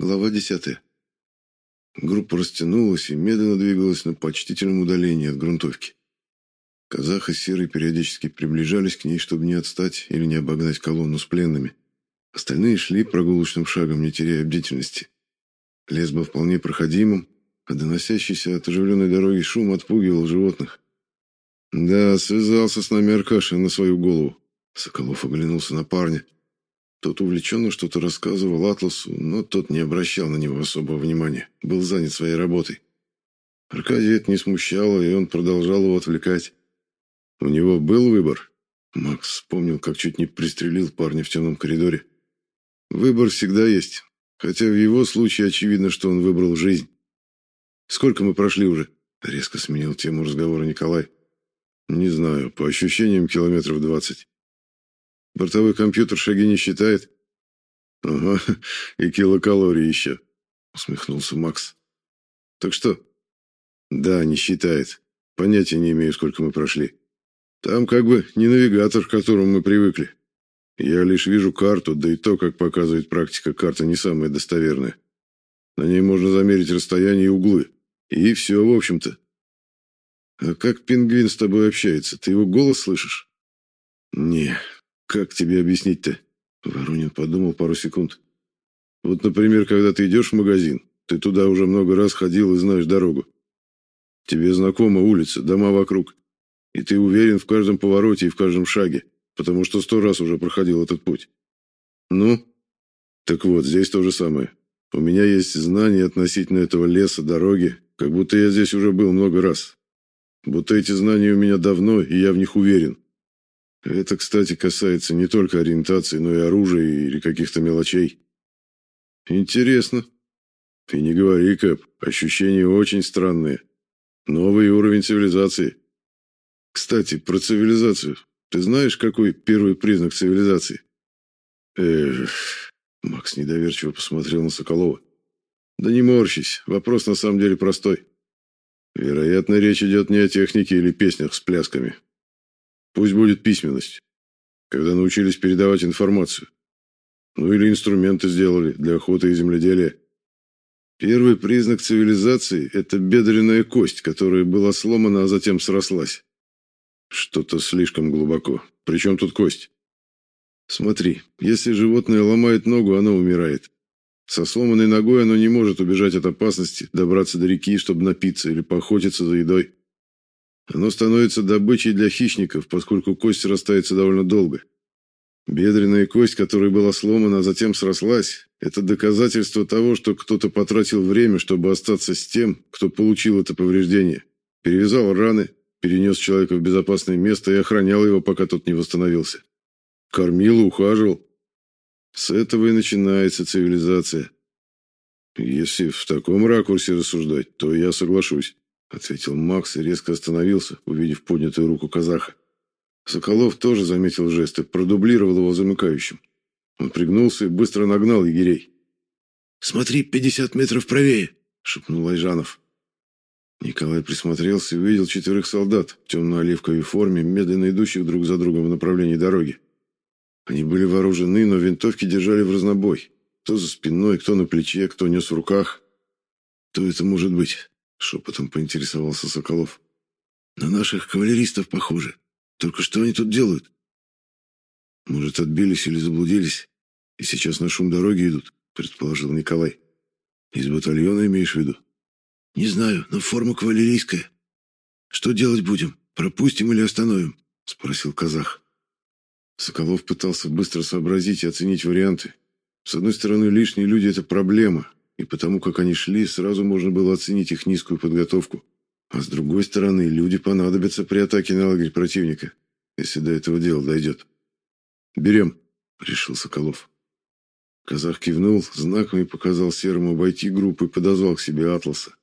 Глава 10. Группа растянулась и медленно двигалась на почтительном удалении от грунтовки. Казах и Серый периодически приближались к ней, чтобы не отстать или не обогнать колонну с пленными. Остальные шли прогулочным шагом, не теряя бдительности. Лес был вполне проходимым, а доносящийся от оживленной дороги шум отпугивал животных. «Да, связался с нами Аркаша на свою голову», — Соколов оглянулся на парня. Тот увлеченно что-то рассказывал Атласу, но тот не обращал на него особого внимания, был занят своей работой. Аркадия это не смущало, и он продолжал его отвлекать. У него был выбор. Макс вспомнил, как чуть не пристрелил парня в темном коридоре. Выбор всегда есть, хотя в его случае очевидно, что он выбрал жизнь. «Сколько мы прошли уже?» — резко сменил тему разговора Николай. «Не знаю, по ощущениям километров двадцать». Бортовой компьютер шаги не считает. Ага, и килокалории еще, усмехнулся Макс. Так что? Да, не считает. Понятия не имею, сколько мы прошли. Там как бы не навигатор, к которому мы привыкли. Я лишь вижу карту, да и то, как показывает практика, карта не самая достоверная. На ней можно замерить расстояние и углы. И все, в общем-то. А как пингвин с тобой общается? Ты его голос слышишь? Не, как тебе объяснить-то? Воронин подумал пару секунд. Вот, например, когда ты идешь в магазин, ты туда уже много раз ходил и знаешь дорогу. Тебе знакома улица, дома вокруг. И ты уверен в каждом повороте и в каждом шаге, потому что сто раз уже проходил этот путь. Ну? Так вот, здесь то же самое. У меня есть знания относительно этого леса, дороги, как будто я здесь уже был много раз. Будто эти знания у меня давно, и я в них уверен. Это, кстати, касается не только ориентации, но и оружия или каких-то мелочей. Интересно. Ты не говори, Кэп, ощущения очень странные. Новый уровень цивилизации. Кстати, про цивилизацию. Ты знаешь, какой первый признак цивилизации? Эх, Макс недоверчиво посмотрел на Соколова. Да не морщись, вопрос на самом деле простой. Вероятно, речь идет не о технике или песнях с плясками, Пусть будет письменность, когда научились передавать информацию. Ну или инструменты сделали для охоты и земледелия. Первый признак цивилизации – это бедренная кость, которая была сломана, а затем срослась. Что-то слишком глубоко. Причем тут кость? Смотри, если животное ломает ногу, оно умирает. Со сломанной ногой оно не может убежать от опасности, добраться до реки, чтобы напиться или поохотиться за едой. Оно становится добычей для хищников, поскольку кость растается довольно долго. Бедренная кость, которая была сломана, а затем срослась, это доказательство того, что кто-то потратил время, чтобы остаться с тем, кто получил это повреждение. Перевязал раны, перенес человека в безопасное место и охранял его, пока тот не восстановился. Кормил и ухаживал. С этого и начинается цивилизация. Если в таком ракурсе рассуждать, то я соглашусь ответил Макс и резко остановился, увидев поднятую руку казаха. Соколов тоже заметил жест и продублировал его замыкающим. Он пригнулся и быстро нагнал егерей. «Смотри, пятьдесят метров правее!» — шепнул Айжанов. Николай присмотрелся и увидел четверых солдат в темно-оливковой форме, медленно идущих друг за другом в направлении дороги. Они были вооружены, но винтовки держали в разнобой. Кто за спиной, кто на плече, кто нес в руках. Кто это может быть? Шепотом поинтересовался Соколов. На наших кавалеристов похоже. Только что они тут делают? Может, отбились или заблудились, и сейчас на шум дороги идут, предположил Николай. Из батальона имеешь в виду? Не знаю, но форма кавалерийская. Что делать будем? Пропустим или остановим? Спросил казах. Соколов пытался быстро сообразить и оценить варианты. С одной стороны, лишние люди – это проблема, и потому как они шли, сразу можно было оценить их низкую подготовку. А с другой стороны, люди понадобятся при атаке на лагерь противника, если до этого дела дойдет. «Берем», — решил Соколов. Казах кивнул, знаками показал Серому обойти группу и подозвал к себе Атласа.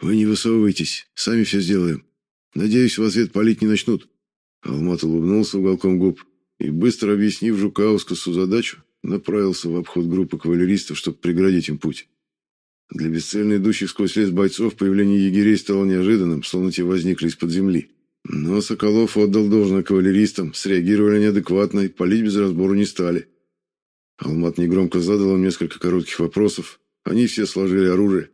«Вы не высовывайтесь, сами все сделаем. Надеюсь, в ответ палить не начнут». Алмат улыбнулся уголком губ и, быстро объяснив Жукаускасу задачу, направился в обход группы кавалеристов, чтобы преградить им путь. Для бесцельно идущих сквозь лес бойцов появление егерей стало неожиданным, словно те возникли из-под земли. Но Соколов отдал должное кавалеристам, среагировали неадекватно и палить без разбору не стали. Алмат негромко задал им несколько коротких вопросов, Они все сложили оружие.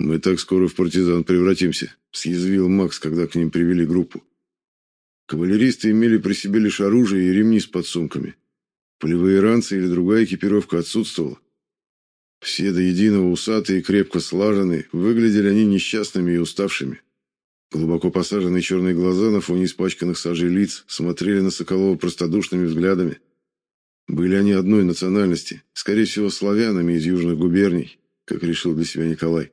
Мы так скоро в партизан превратимся, съязвил Макс, когда к ним привели группу. Кавалеристы имели при себе лишь оружие и ремни с подсумками. Полевые ранцы или другая экипировка отсутствовала. Все до единого усатые и крепко слаженные, выглядели они несчастными и уставшими. Глубоко посаженные черные глаза на фоне испачканных сажей лиц смотрели на Соколова простодушными взглядами. Были они одной национальности, скорее всего, славянами из южных губерний, как решил для себя Николай.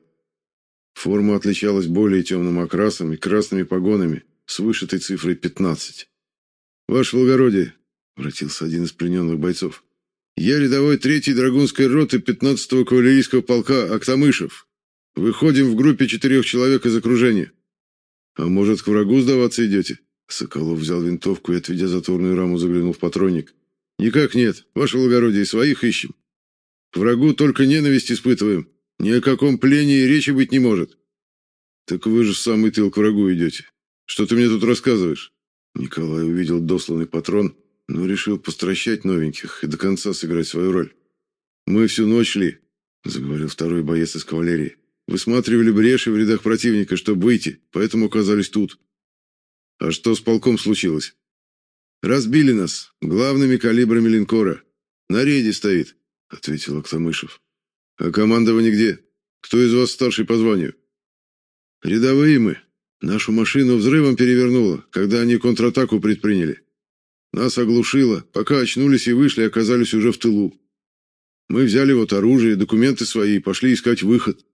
Форма отличалась более темным окрасом и красными погонами с вышитой цифрой 15. «Ваше благородие», — обратился один из плененных бойцов, — «я рядовой третьей драгунской роты 15-го кавалерийского полка Актамышев. Выходим в группе четырех человек из окружения». «А может, к врагу сдаваться идете?» Соколов взял винтовку и, отведя затворную раму, заглянул в патронник. «Никак нет, ваше благородие, своих ищем. К врагу только ненависть испытываем, ни о каком плене речи быть не может. Так вы же в самый тыл к врагу идете. Что ты мне тут рассказываешь? Николай увидел досланный патрон, но решил постращать новеньких и до конца сыграть свою роль. Мы всю ночь шли, заговорил второй боец из кавалерии. Высматривали бреши в рядах противника, чтобы выйти, поэтому оказались тут. А что с полком случилось? Разбили нас главными калибрами линкора. На рейде стоит, ответил Актамышев. А командование где? Кто из вас старший по званию? Рядовые мы. Нашу машину взрывом перевернуло, когда они контратаку предприняли. Нас оглушило, пока очнулись и вышли, оказались уже в тылу. Мы взяли вот оружие, документы свои и пошли искать выход.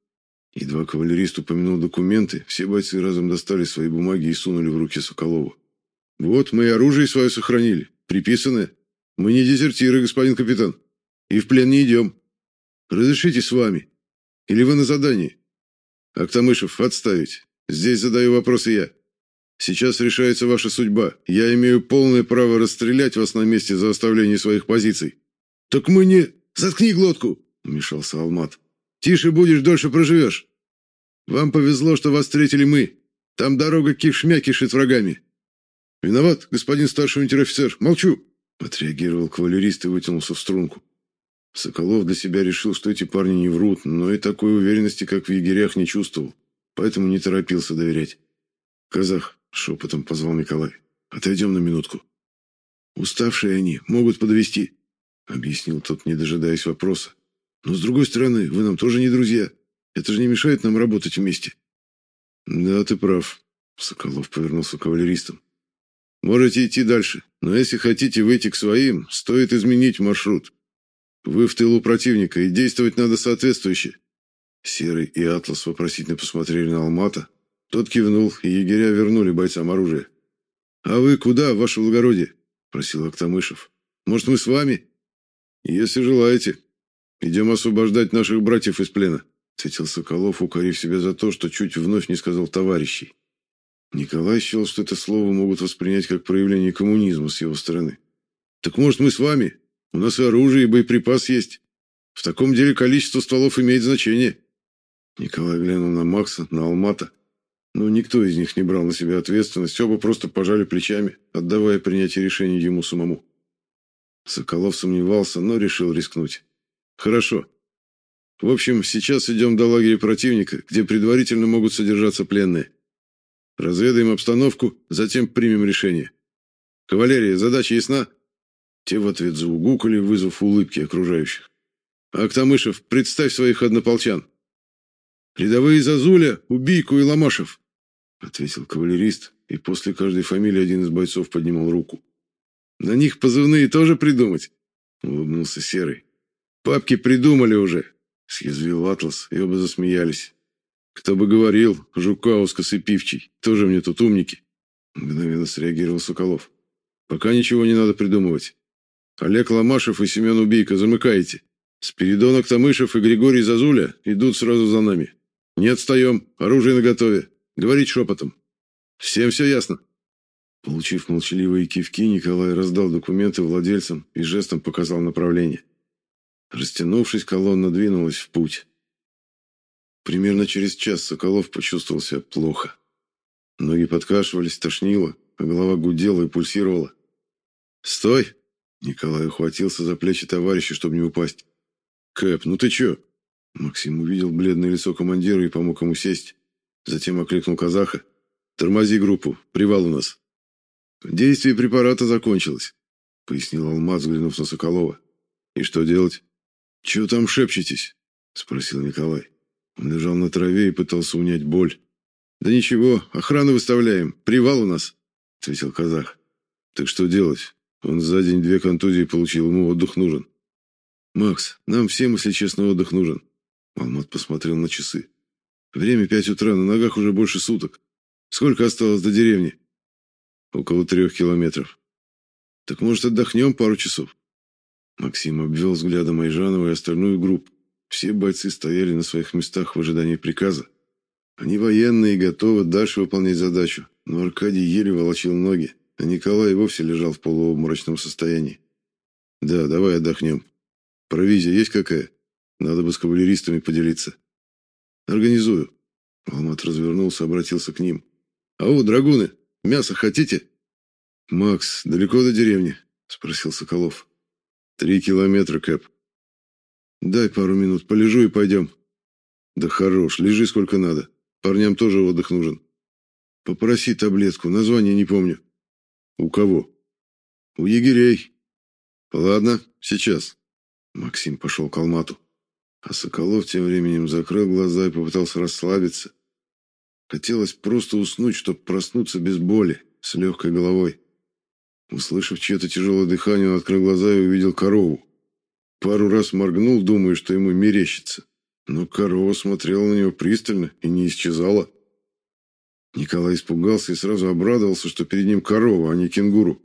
Едва кавалерист упомянул документы, все бойцы разом достали свои бумаги и сунули в руки Соколову. Вот мы и оружие свое сохранили, приписанное. Мы не дезертиры, господин капитан, и в плен не идем. Разрешите с вами? Или вы на задании? Актамышев, отставить. Здесь задаю вопросы я. Сейчас решается ваша судьба. Я имею полное право расстрелять вас на месте за оставление своих позиций. Так мы не... Заткни глотку, вмешался Алмат. Тише будешь, дольше проживешь. Вам повезло, что вас встретили мы. Там дорога кишмя кишит врагами. Виноват, господин старший унтер-офицер. Молчу, отреагировал кавалерист и вытянулся в струнку. Соколов для себя решил, что эти парни не врут, но и такой уверенности, как в егерях, не чувствовал, поэтому не торопился доверять. «Казах», — шепотом позвал Николай, — «отойдем на минутку». «Уставшие они, могут подвести, объяснил тот, не дожидаясь вопроса. «Но, с другой стороны, вы нам тоже не друзья. Это же не мешает нам работать вместе». «Да, ты прав», — Соколов повернулся к кавалеристам. «Можете идти дальше, но если хотите выйти к своим, стоит изменить маршрут. Вы в тылу противника, и действовать надо соответствующе. Серый и Атлас вопросительно посмотрели на Алмата. Тот кивнул, и егеря вернули бойцам оружие. «А вы куда, ваше благородие?» – просил Актамышев. «Может, мы с вами?» «Если желаете. Идем освобождать наших братьев из плена», – ответил Соколов, укорив себя за то, что чуть вновь не сказал товарищей. Николай счел, что это слово могут воспринять как проявление коммунизма с его стороны. «Так, может, мы с вами?» У нас и оружие, и боеприпас есть. В таком деле количество стволов имеет значение. Николай глянул на Макса, на Алмата. Но никто из них не брал на себя ответственность, оба просто пожали плечами, отдавая принятие решения ему самому. Соколов сомневался, но решил рискнуть. Хорошо. В общем, сейчас идем до лагеря противника, где предварительно могут содержаться пленные. Разведаем обстановку, затем примем решение. Кавалерия, задача ясна? Те в ответ заугукали, вызвав улыбки окружающих. «Актамышев, представь своих однополчан!» «Рядовые Зазуля, Убийку и Ломашев!» Ответил кавалерист, и после каждой фамилии один из бойцов поднимал руку. «На них позывные тоже придумать?» улыбнулся Серый. «Папки придумали уже!» съязвил Атлас, и оба засмеялись. «Кто бы говорил, Жукаускас и Пивчий, тоже мне тут умники!» мгновенно среагировал Соколов. «Пока ничего не надо придумывать. Олег Ломашев и Семен Убийко, замыкаете. Спиридон Актамышев и Григорий Зазуля идут сразу за нами. Не отстаем, оружие наготове. Говорить шепотом. Всем все ясно?» Получив молчаливые кивки, Николай раздал документы владельцам и жестом показал направление. Растянувшись, колонна двинулась в путь. Примерно через час Соколов почувствовал себя плохо. Ноги подкашивались, тошнило, а голова гудела и пульсировала. «Стой!» Николай ухватился за плечи товарища, чтобы не упасть. «Кэп, ну ты чё?» Максим увидел бледное лицо командира и помог ему сесть. Затем окликнул казаха. «Тормози группу. Привал у нас». «Действие препарата закончилось», — пояснил Алмаз, взглянув на Соколова. «И что делать?» «Чего там шепчетесь?» — спросил Николай. Он лежал на траве и пытался унять боль. «Да ничего, охрану выставляем. Привал у нас», — ответил казах. «Так что делать? Он за день две контузии получил, ему отдых нужен». «Макс, нам всем, если честно, отдых нужен». Алмат посмотрел на часы. «Время пять утра, на ногах уже больше суток. Сколько осталось до деревни?» «Около трех километров». «Так, может, отдохнем пару часов?» Максим обвел взглядом Айжанова и остальную группу. Все бойцы стояли на своих местах в ожидании приказа. Они военные и готовы дальше выполнять задачу, но Аркадий еле волочил ноги, а Николай вовсе лежал в полуобморочном состоянии. «Да, давай отдохнем. Провизия есть какая? Надо бы с кавалеристами поделиться». «Организую». Алмат развернулся, обратился к ним. «Ау, драгуны, мясо хотите?» «Макс, далеко до деревни?» – спросил Соколов. «Три километра, Кэп». «Дай пару минут, полежу и пойдем». «Да хорош, лежи сколько надо. Парням тоже отдых нужен. Попроси таблетку, название не помню. У кого? У егерей. Ладно, сейчас. Максим пошел к Алмату. А Соколов тем временем закрыл глаза и попытался расслабиться. Хотелось просто уснуть, чтобы проснуться без боли, с легкой головой. Услышав чье-то тяжелое дыхание, он открыл глаза и увидел корову. Пару раз моргнул, думая, что ему мерещится. Но корова смотрела на него пристально и не исчезала. Николай испугался и сразу обрадовался, что перед ним корова, а не кенгуру.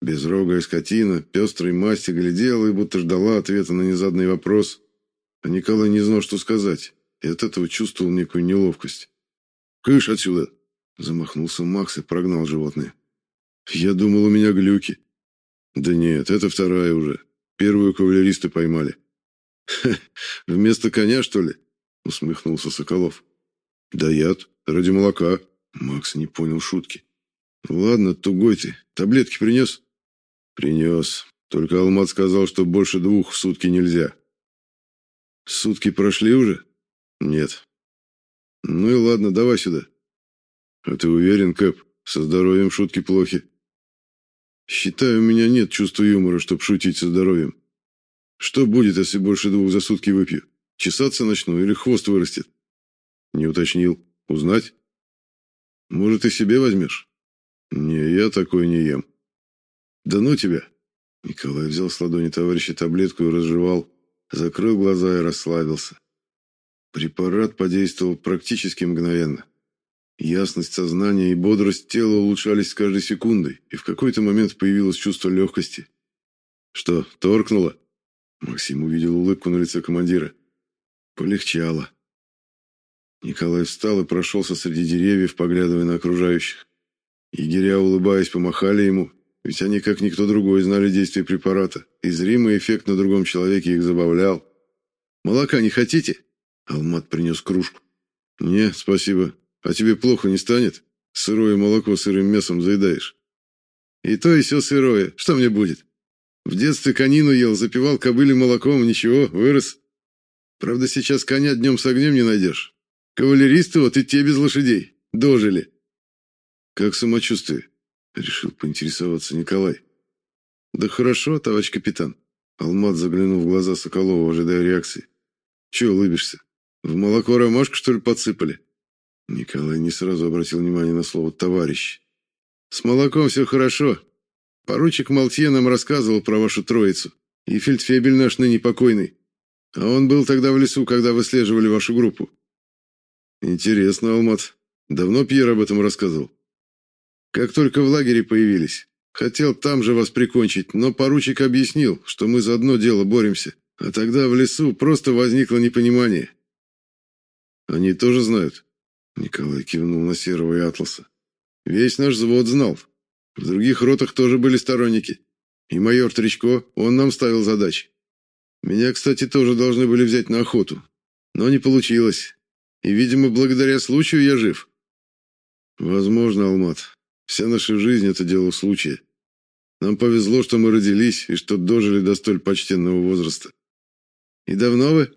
Безрогая скотина, пестрой масти глядела и будто ждала ответа на незаданный вопрос. А Николай не знал, что сказать, и от этого чувствовал некую неловкость. «Кыш отсюда!» – замахнулся Макс и прогнал животное. «Я думал, у меня глюки». «Да нет, это вторая уже. Первую кавалеристы поймали». вместо коня, что ли?» — усмехнулся Соколов. «Да яд, ради молока». Макс не понял шутки. «Ладно, тугой ты. Таблетки принес?» «Принес. Только Алмат сказал, что больше двух в сутки нельзя». «Сутки прошли уже?» «Нет». «Ну и ладно, давай сюда». «А ты уверен, Кэп? Со здоровьем шутки плохи». «Считаю, у меня нет чувства юмора, чтобы шутить со здоровьем. Что будет, если больше двух за сутки выпью? Чесаться начну или хвост вырастет? Не уточнил. Узнать? Может, и себе возьмешь? Не, я такой не ем. Да ну тебя. Николай взял с ладони товарища таблетку и разжевал, закрыл глаза и расслабился. Препарат подействовал практически мгновенно. Ясность сознания и бодрость тела улучшались с каждой секундой, и в какой-то момент появилось чувство легкости. Что, торкнуло? Максим увидел улыбку на лице командира. Полегчало. Николай встал и прошелся среди деревьев, поглядывая на окружающих. Егеря, улыбаясь, помахали ему, ведь они, как никто другой, знали действие препарата, и зримый эффект на другом человеке их забавлял. «Молока не хотите?» Алмат принес кружку. «Не, спасибо. А тебе плохо не станет? Сырое молоко сырым мясом заедаешь». «И то, и все сырое. Что мне будет?» В детстве конину ел, запивал кобыле молоком, ничего, вырос. Правда, сейчас коня днем с огнем не найдешь. Кавалеристы вот и те без лошадей. Дожили. Как самочувствие? Решил поинтересоваться Николай. Да хорошо, товарищ капитан. Алмат заглянул в глаза Соколова, ожидая реакции. Чего улыбишься? В молоко ромашку, что ли, подсыпали? Николай не сразу обратил внимание на слово «товарищ». «С молоком все хорошо. Поручик Малтье нам рассказывал про вашу троицу. И фельдфебель наш ныне покойный. А он был тогда в лесу, когда выслеживали вашу группу. Интересно, Алмат. Давно Пьер об этом рассказывал? Как только в лагере появились. Хотел там же вас прикончить, но поручик объяснил, что мы за одно дело боремся. А тогда в лесу просто возникло непонимание. Они тоже знают? Николай кивнул на Серого и Атласа. Весь наш взвод знал. В других ротах тоже были сторонники. И майор Тречко, он нам ставил задачи. Меня, кстати, тоже должны были взять на охоту. Но не получилось. И, видимо, благодаря случаю я жив. Возможно, Алмат. Вся наша жизнь – это дело случая. Нам повезло, что мы родились и что дожили до столь почтенного возраста. И давно вы?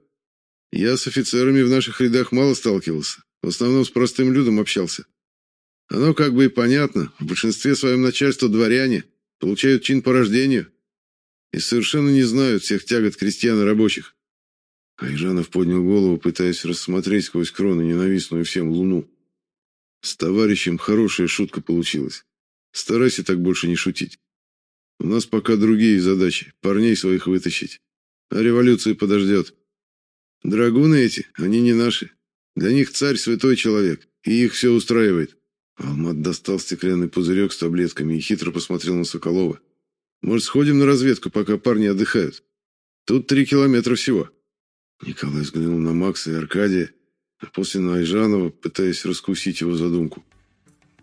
Я с офицерами в наших рядах мало сталкивался. В основном с простым людом общался. Оно как бы и понятно. В большинстве своем начальство дворяне, получают чин по рождению и совершенно не знают всех тягот крестьян и рабочих. Айжанов поднял голову, пытаясь рассмотреть сквозь кроны ненавистную всем луну. С товарищем хорошая шутка получилась. Старайся так больше не шутить. У нас пока другие задачи, парней своих вытащить. А революция подождет. Драгуны эти, они не наши. Для них царь святой человек, и их все устраивает. Алмат достал стеклянный пузырек с таблетками и хитро посмотрел на Соколова. «Может, сходим на разведку, пока парни отдыхают? Тут три километра всего». Николай взглянул на Макса и Аркадия, после на Айжанова, пытаясь раскусить его задумку.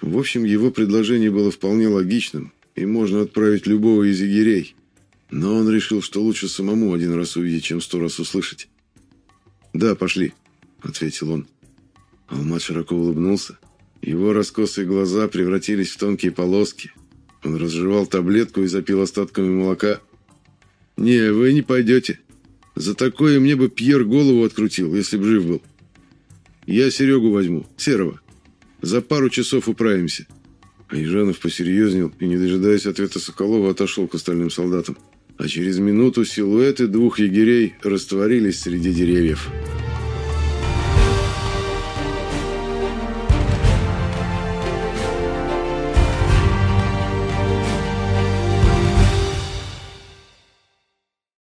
В общем, его предложение было вполне логичным, и можно отправить любого из егерей. Но он решил, что лучше самому один раз увидеть, чем сто раз услышать. «Да, пошли», — ответил он. Алмат широко улыбнулся. Его раскосые глаза превратились в тонкие полоски. Он разжевал таблетку и запил остатками молока. «Не, вы не пойдете. За такое мне бы Пьер голову открутил, если б жив был. Я Серегу возьму, Серого. За пару часов управимся». Айжанов посерьезнел и, не дожидаясь ответа Соколова, отошел к остальным солдатам. А через минуту силуэты двух егерей растворились среди деревьев. «Серега»